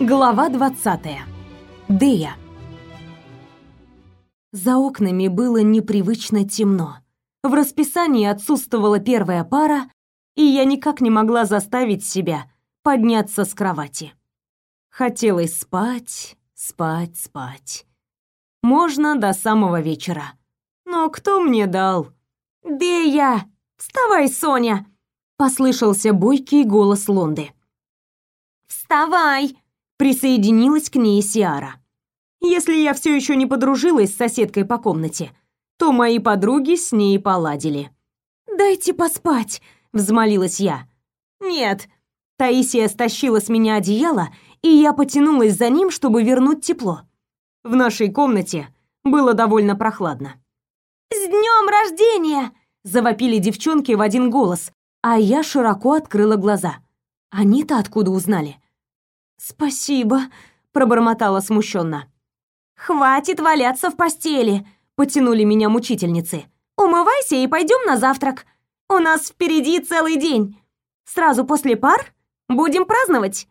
Глава 20. Дея. За окнами было непривычно темно. В расписании отсутствовала первая пара, и я никак не могла заставить себя подняться с кровати. Хотелось спать, спать, спать. Можно до самого вечера. Но кто мне дал? «Дея! Вставай, Соня!» Послышался бойкий голос Лонды. «Вставай!» Присоединилась к ней Сиара. Если я все еще не подружилась с соседкой по комнате, то мои подруги с ней поладили. «Дайте поспать», — взмолилась я. «Нет». Таисия стащила с меня одеяло, и я потянулась за ним, чтобы вернуть тепло. В нашей комнате было довольно прохладно. «С днем рождения!» — завопили девчонки в один голос, а я широко открыла глаза. Они-то откуда узнали? «Спасибо», — пробормотала смущенно. «Хватит валяться в постели», — потянули меня мучительницы. «Умывайся и пойдем на завтрак. У нас впереди целый день. Сразу после пар будем праздновать».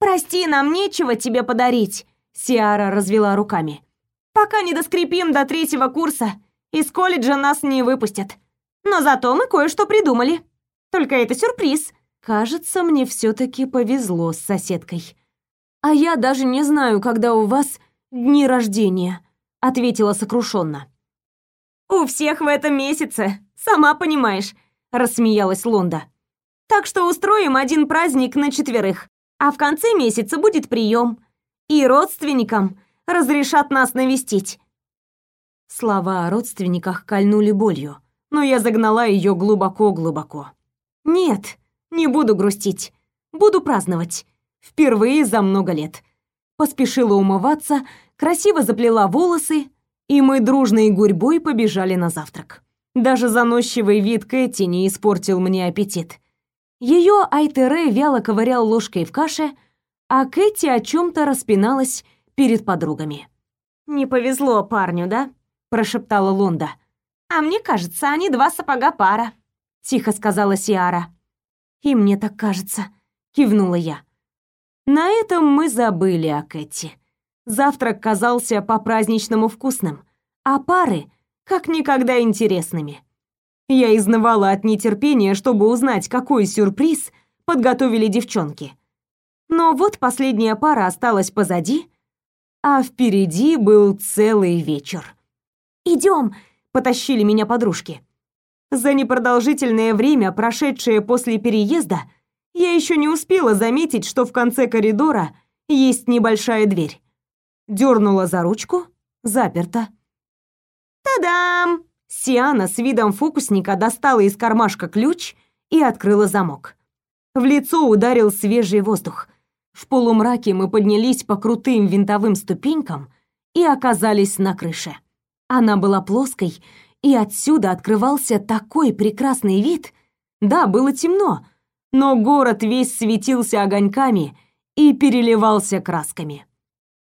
«Прости, нам нечего тебе подарить», — Сиара развела руками. «Пока не доскрепим до третьего курса, из колледжа нас не выпустят. Но зато мы кое-что придумали. Только это сюрприз». Кажется, мне все таки повезло с соседкой. А я даже не знаю, когда у вас дни рождения, ответила сокрушенно. У всех в этом месяце, сама понимаешь, рассмеялась Лонда. Так что устроим один праздник на четверых, а в конце месяца будет прием, и родственникам разрешат нас навестить. Слова о родственниках кольнули болью, но я загнала ее глубоко-глубоко. Нет, не буду грустить. Буду праздновать. Впервые за много лет. Поспешила умываться, красиво заплела волосы, и мы дружной гурьбой побежали на завтрак. Даже заносчивый вид Кэти не испортил мне аппетит. Ее Айтере вяло ковырял ложкой в каше, а Кэти о чем то распиналась перед подругами. «Не повезло парню, да?» – прошептала Лонда. «А мне кажется, они два сапога пара», – тихо сказала Сиара. «И мне так кажется», — кивнула я. На этом мы забыли о Кэти. Завтрак казался по-праздничному вкусным, а пары — как никогда интересными. Я изнывала от нетерпения, чтобы узнать, какой сюрприз подготовили девчонки. Но вот последняя пара осталась позади, а впереди был целый вечер. «Идем!» — потащили меня подружки. За непродолжительное время, прошедшее после переезда, я еще не успела заметить, что в конце коридора есть небольшая дверь. Дернула за ручку, заперта. Та-дам! Сиана с видом фокусника достала из кармашка ключ и открыла замок. В лицо ударил свежий воздух. В полумраке мы поднялись по крутым винтовым ступенькам и оказались на крыше. Она была плоской и отсюда открывался такой прекрасный вид. Да, было темно, но город весь светился огоньками и переливался красками.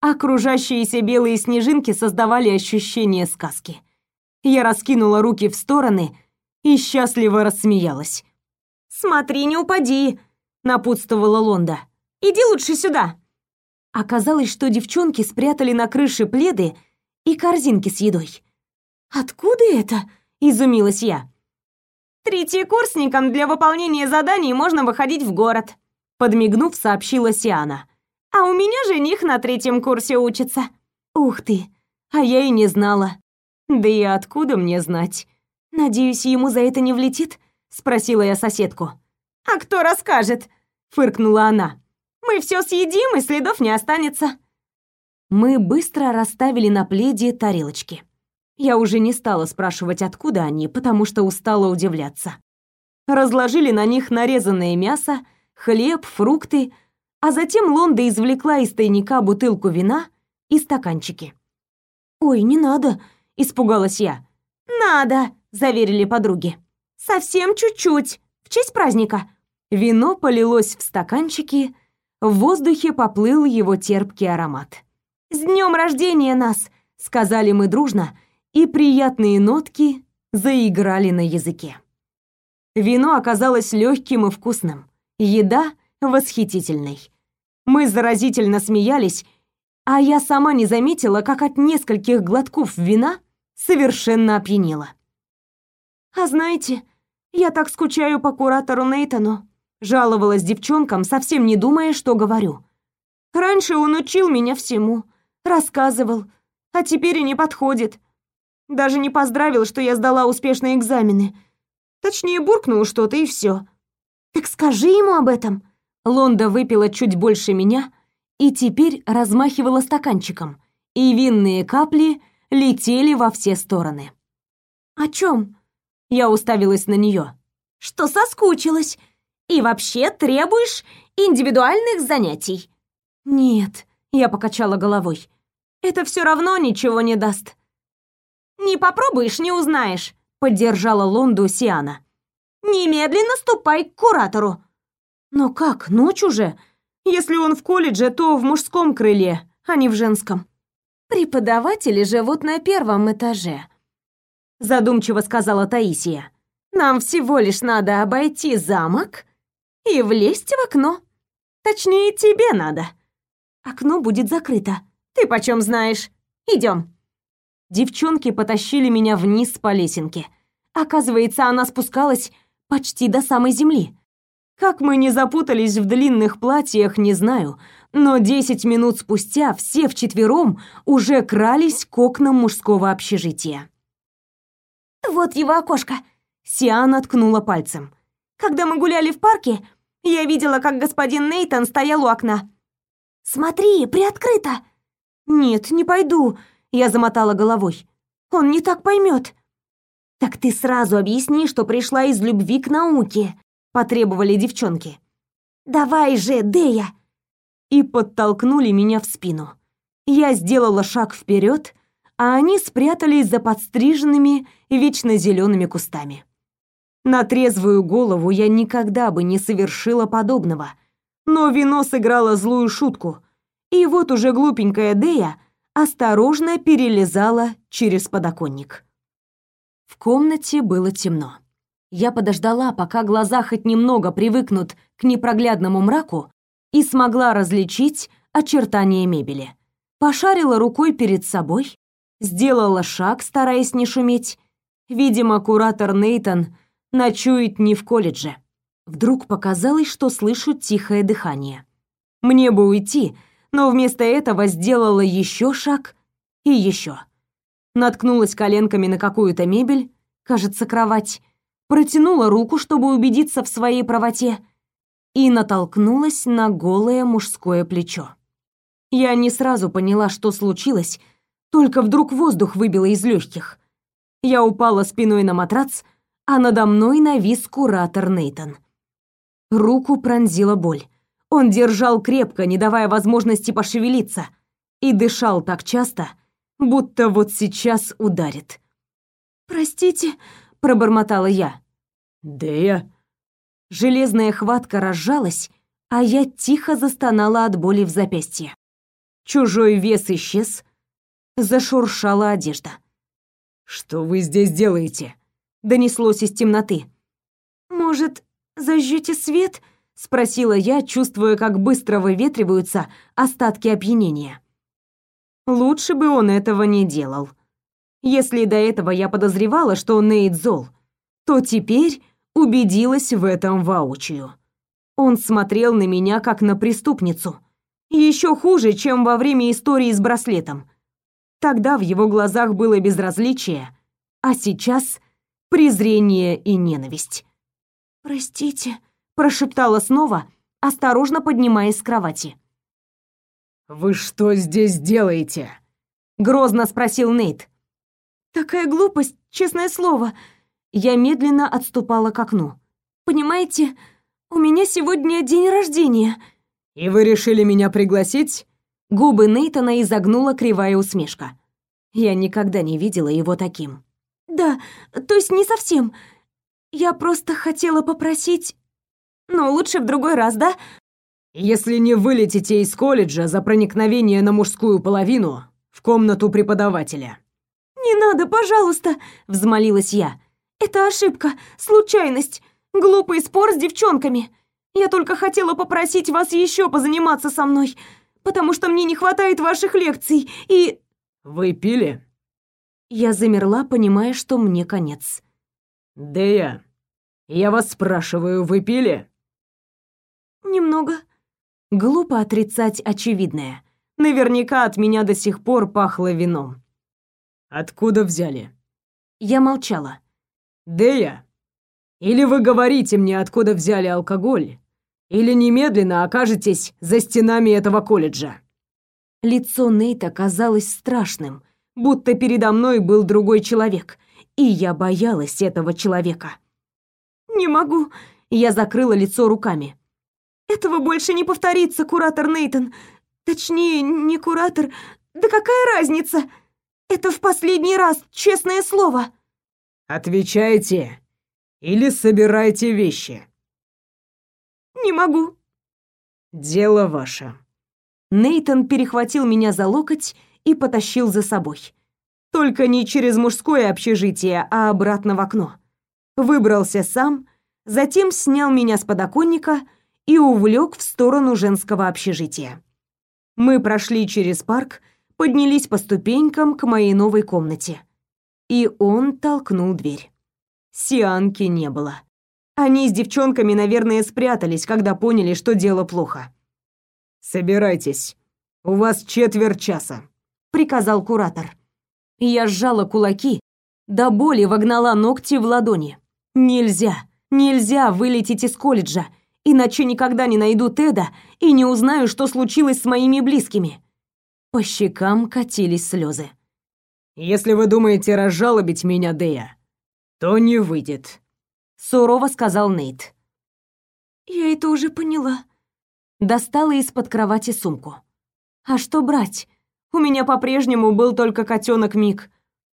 Окружающиеся белые снежинки создавали ощущение сказки. Я раскинула руки в стороны и счастливо рассмеялась. «Смотри, не упади!» — напутствовала Лонда. «Иди лучше сюда!» Оказалось, что девчонки спрятали на крыше пледы и корзинки с едой. «Откуда это?» – изумилась я. «Третьекурсникам для выполнения заданий можно выходить в город», – подмигнув, сообщила Сиана. «А у меня жених на третьем курсе учится». «Ух ты! А я и не знала». «Да и откуда мне знать?» «Надеюсь, ему за это не влетит?» – спросила я соседку. «А кто расскажет?» – фыркнула она. «Мы все съедим, и следов не останется». Мы быстро расставили на пледе тарелочки. Я уже не стала спрашивать, откуда они, потому что устала удивляться. Разложили на них нарезанное мясо, хлеб, фрукты, а затем Лонда извлекла из тайника бутылку вина и стаканчики. «Ой, не надо!» – испугалась я. «Надо!» – заверили подруги. «Совсем чуть-чуть, в честь праздника». Вино полилось в стаканчики, в воздухе поплыл его терпкий аромат. «С днем рождения нас!» – сказали мы дружно – и приятные нотки заиграли на языке. Вино оказалось легким и вкусным, еда восхитительной. Мы заразительно смеялись, а я сама не заметила, как от нескольких глотков вина совершенно опьянела. «А знаете, я так скучаю по куратору Нейтану», жаловалась девчонкам, совсем не думая, что говорю. «Раньше он учил меня всему, рассказывал, а теперь и не подходит. Даже не поздравил, что я сдала успешные экзамены. Точнее, буркнул что-то и все. Так скажи ему об этом. Лонда выпила чуть больше меня и теперь размахивала стаканчиком, и винные капли летели во все стороны. О чем? Я уставилась на нее. Что соскучилась? И вообще требуешь индивидуальных занятий? Нет, я покачала головой. Это все равно ничего не даст. Не попробуешь, не узнаешь, поддержала Лонду Сиана. Немедленно ступай к куратору. Но как, ночь уже? Если он в колледже, то в мужском крыле, а не в женском. Преподаватели живут на первом этаже, задумчиво сказала Таисия. Нам всего лишь надо обойти замок и влезть в окно. Точнее, тебе надо. Окно будет закрыто. Ты почем знаешь? Идем. Девчонки потащили меня вниз по лесенке. Оказывается, она спускалась почти до самой земли. Как мы не запутались в длинных платьях, не знаю, но десять минут спустя все вчетвером уже крались к окнам мужского общежития. «Вот его окошко!» — Сиана ткнула пальцем. «Когда мы гуляли в парке, я видела, как господин Нейтон стоял у окна. Смотри, приоткрыто!» «Нет, не пойду», я замотала головой. Он не так поймет. Так ты сразу объясни, что пришла из любви к науке, потребовали девчонки. Давай же, Дея. И подтолкнули меня в спину. Я сделала шаг вперед, а они спрятались за подстриженными вечно зелеными кустами. На трезвую голову я никогда бы не совершила подобного, но вино сыграло злую шутку. И вот уже глупенькая Дея осторожно перелезала через подоконник. В комнате было темно. Я подождала, пока глаза хоть немного привыкнут к непроглядному мраку, и смогла различить очертания мебели. Пошарила рукой перед собой, сделала шаг, стараясь не шуметь. Видимо, куратор Нейтон ночует не в колледже. Вдруг показалось, что слышу тихое дыхание. Мне бы уйти, но вместо этого сделала еще шаг и еще. Наткнулась коленками на какую-то мебель, кажется, кровать, протянула руку, чтобы убедиться в своей правоте, и натолкнулась на голое мужское плечо. Я не сразу поняла, что случилось, только вдруг воздух выбило из легких. Я упала спиной на матрац, а надо мной навис куратор Нейтон. Руку пронзила боль. Он держал крепко, не давая возможности пошевелиться, и дышал так часто, будто вот сейчас ударит. «Простите», — пробормотала я. «Дея?» Железная хватка разжалась, а я тихо застонала от боли в запястье. Чужой вес исчез, зашуршала одежда. «Что вы здесь делаете?» — донеслось из темноты. «Может, зажжете свет?» Спросила я, чувствуя, как быстро выветриваются остатки опьянения. Лучше бы он этого не делал. Если до этого я подозревала, что Нейт зол, то теперь убедилась в этом воочию. Он смотрел на меня как на преступницу. Еще хуже, чем во время истории с браслетом. Тогда в его глазах было безразличие, а сейчас презрение и ненависть. «Простите», прошептала снова, осторожно поднимаясь с кровати. Вы что здесь делаете? грозно спросил Нейт. Такая глупость, честное слово. Я медленно отступала к окну. Понимаете, у меня сегодня день рождения. И вы решили меня пригласить? Губы Нейтона изогнула кривая усмешка. Я никогда не видела его таким. Да, то есть не совсем. Я просто хотела попросить но лучше в другой раз, да? Если не вылетите из колледжа за проникновение на мужскую половину в комнату преподавателя. Не надо, пожалуйста, взмолилась я. Это ошибка, случайность, глупый спор с девчонками. Я только хотела попросить вас еще позаниматься со мной, потому что мне не хватает ваших лекций, и...» «Вы пили?» Я замерла, понимая, что мне конец. «Дея, я вас спрашиваю, вы пили?» «Немного». Глупо отрицать очевидное. Наверняка от меня до сих пор пахло вином. «Откуда взяли?» Я молчала. «Дея, или вы говорите мне, откуда взяли алкоголь, или немедленно окажетесь за стенами этого колледжа». Лицо Нейта казалось страшным, будто передо мной был другой человек, и я боялась этого человека. «Не могу», — я закрыла лицо руками. «Этого больше не повторится, куратор Нейтон. Точнее, не куратор. Да какая разница? Это в последний раз, честное слово». «Отвечайте, или собирайте вещи». «Не могу». «Дело ваше». Нейтон перехватил меня за локоть и потащил за собой. Только не через мужское общежитие, а обратно в окно. Выбрался сам, затем снял меня с подоконника и увлек в сторону женского общежития. Мы прошли через парк, поднялись по ступенькам к моей новой комнате. И он толкнул дверь. Сианки не было. Они с девчонками, наверное, спрятались, когда поняли, что дело плохо. «Собирайтесь. У вас четверть часа», — приказал куратор. Я сжала кулаки, до боли вогнала ногти в ладони. Нельзя, нельзя вылететь из колледжа, иначе никогда не найду Теда и не узнаю, что случилось с моими близкими. По щекам катились слезы. «Если вы думаете разжалобить меня, Дея, то не выйдет», — сурово сказал Нейт. «Я это уже поняла», достала из-под кровати сумку. А что брать? У меня по-прежнему был только котенок Мик.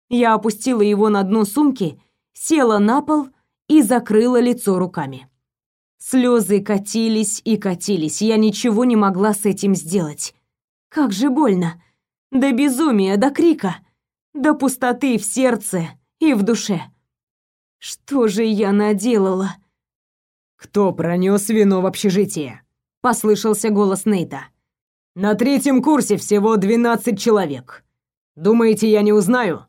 Я опустила его на дно сумки, села на пол и закрыла лицо руками. Слезы катились и катились, я ничего не могла с этим сделать. Как же больно. До безумия, до крика, до пустоты в сердце и в душе. Что же я наделала? Кто пронес вино в общежитие? послышался голос Нейта. На третьем курсе всего 12 человек. Думаете, я не узнаю?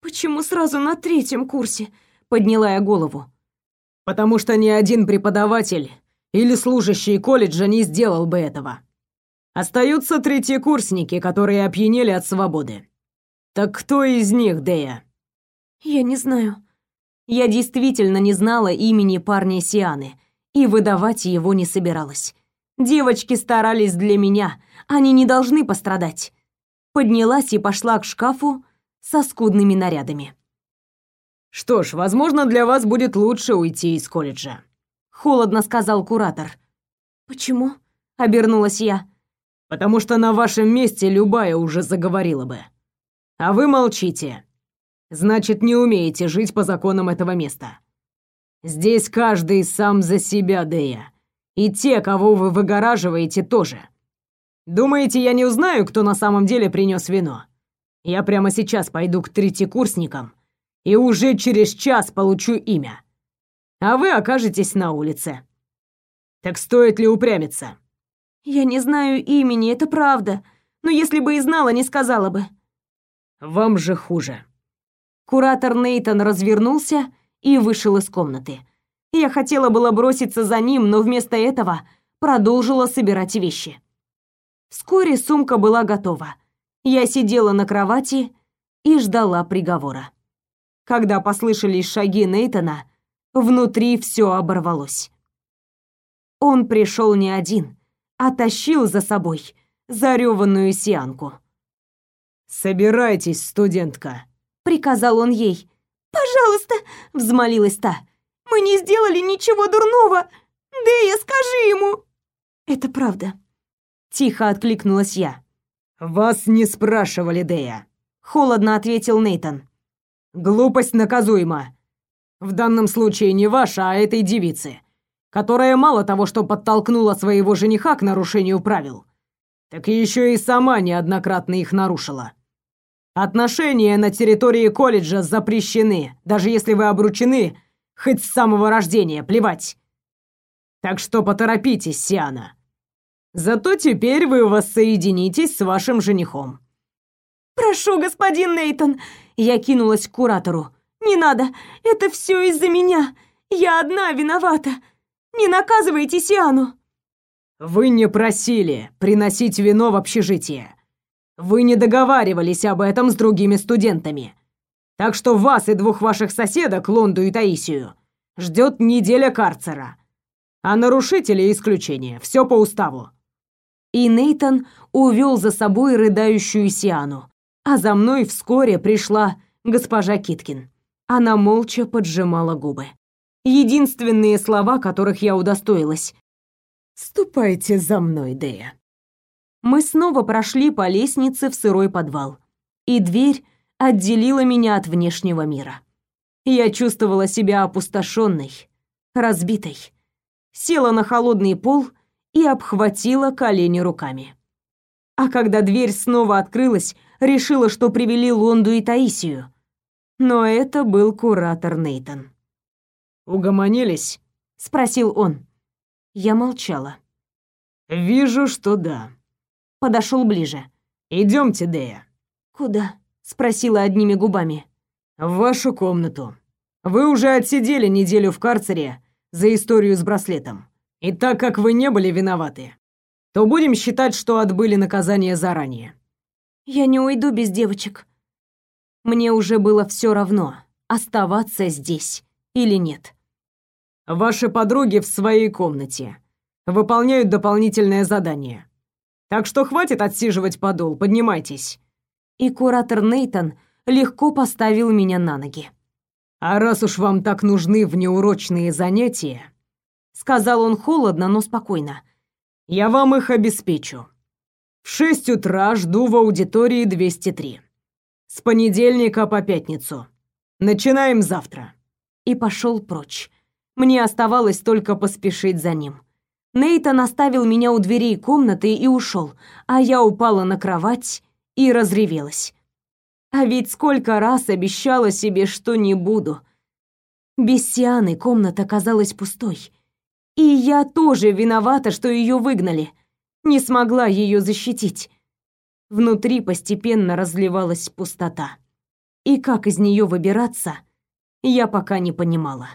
Почему сразу на третьем курсе? подняла я голову. Потому что ни один преподаватель или служащий колледжа не сделал бы этого. Остаются третьекурсники, которые опьянели от свободы. Так кто из них, Дея? Я не знаю. Я действительно не знала имени парня Сианы и выдавать его не собиралась. Девочки старались для меня, они не должны пострадать. Поднялась и пошла к шкафу со скудными нарядами. Что ж, возможно, для вас будет лучше уйти из колледжа, холодно сказал куратор. Почему? обернулась я. Потому что на вашем месте любая уже заговорила бы. А вы молчите. Значит, не умеете жить по законам этого места. Здесь каждый сам за себя, Дея. И те, кого вы выгораживаете, тоже. Думаете, я не узнаю, кто на самом деле принес вино? Я прямо сейчас пойду к третьекурсникам и уже через час получу имя. А вы окажетесь на улице. Так стоит ли упрямиться? Я не знаю имени, это правда. Но если бы и знала, не сказала бы. Вам же хуже. Куратор Нейтон развернулся и вышел из комнаты. Я хотела было броситься за ним, но вместо этого продолжила собирать вещи. Вскоре сумка была готова. Я сидела на кровати и ждала приговора. Когда послышались шаги Нейтона, внутри все оборвалось. Он пришел не один, а тащил за собой зареванную сианку. «Собирайтесь, студентка», — приказал он ей. «Пожалуйста», — взмолилась та, мы не сделали ничего дурного. Дэя, скажи ему!» «Это правда», — тихо откликнулась я. «Вас не спрашивали, Дэя», — холодно ответил Нейтон. «Глупость наказуема. В данном случае не ваша, а этой девицы, которая мало того, что подтолкнула своего жениха к нарушению правил, так еще и сама неоднократно их нарушила. Отношения на территории колледжа запрещены, даже если вы обручены Хоть с самого рождения, плевать. Так что поторопитесь, Сиана. Зато теперь вы воссоединитесь с вашим женихом. Прошу, господин Нейтон, я кинулась к куратору. Не надо, это все из-за меня. Я одна виновата. Не наказывайте Сиану. Вы не просили приносить вино в общежитие. Вы не договаривались об этом с другими студентами. Так что вас и двух ваших соседок, Лонду и Таисию, ждет неделя карцера. А нарушители исключение. Все по уставу. И Нейтон увел за собой рыдающую Сиану, а за мной вскоре пришла госпожа Киткин. Она молча поджимала губы. Единственные слова, которых я удостоилась. «Ступайте за мной, Дея». Мы снова прошли по лестнице в сырой подвал. И дверь отделила меня от внешнего мира. Я чувствовала себя опустошенной, разбитой. Села на холодный пол и обхватила колени руками. А когда дверь снова открылась, решила, что привели Лонду и Таисию. Но это был куратор Нейтон. «Угомонились?» — спросил он. Я молчала. «Вижу, что да». Подошел ближе. Идемте, Дея». «Куда?» — спросила одними губами. «В вашу комнату. Вы уже отсидели неделю в карцере за историю с браслетом. И так как вы не были виноваты, то будем считать, что отбыли наказание заранее». «Я не уйду без девочек». Мне уже было все равно, оставаться здесь или нет. Ваши подруги в своей комнате. Выполняют дополнительное задание. Так что хватит отсиживать подол, поднимайтесь. И куратор Нейтон легко поставил меня на ноги. А раз уж вам так нужны внеурочные занятия, сказал он холодно, но спокойно. Я вам их обеспечу. В шесть утра жду в аудитории 203. С понедельника по пятницу. Начинаем завтра и пошел прочь. Мне оставалось только поспешить за ним. Нейтан оставил меня у дверей комнаты и ушел, а я упала на кровать и разревелась. А ведь сколько раз обещала себе, что не буду. Без Сианы комната казалась пустой. И я тоже виновата, что ее выгнали. Не смогла ее защитить. Внутри постепенно разливалась пустота. И как из нее выбираться – я пока не понимала.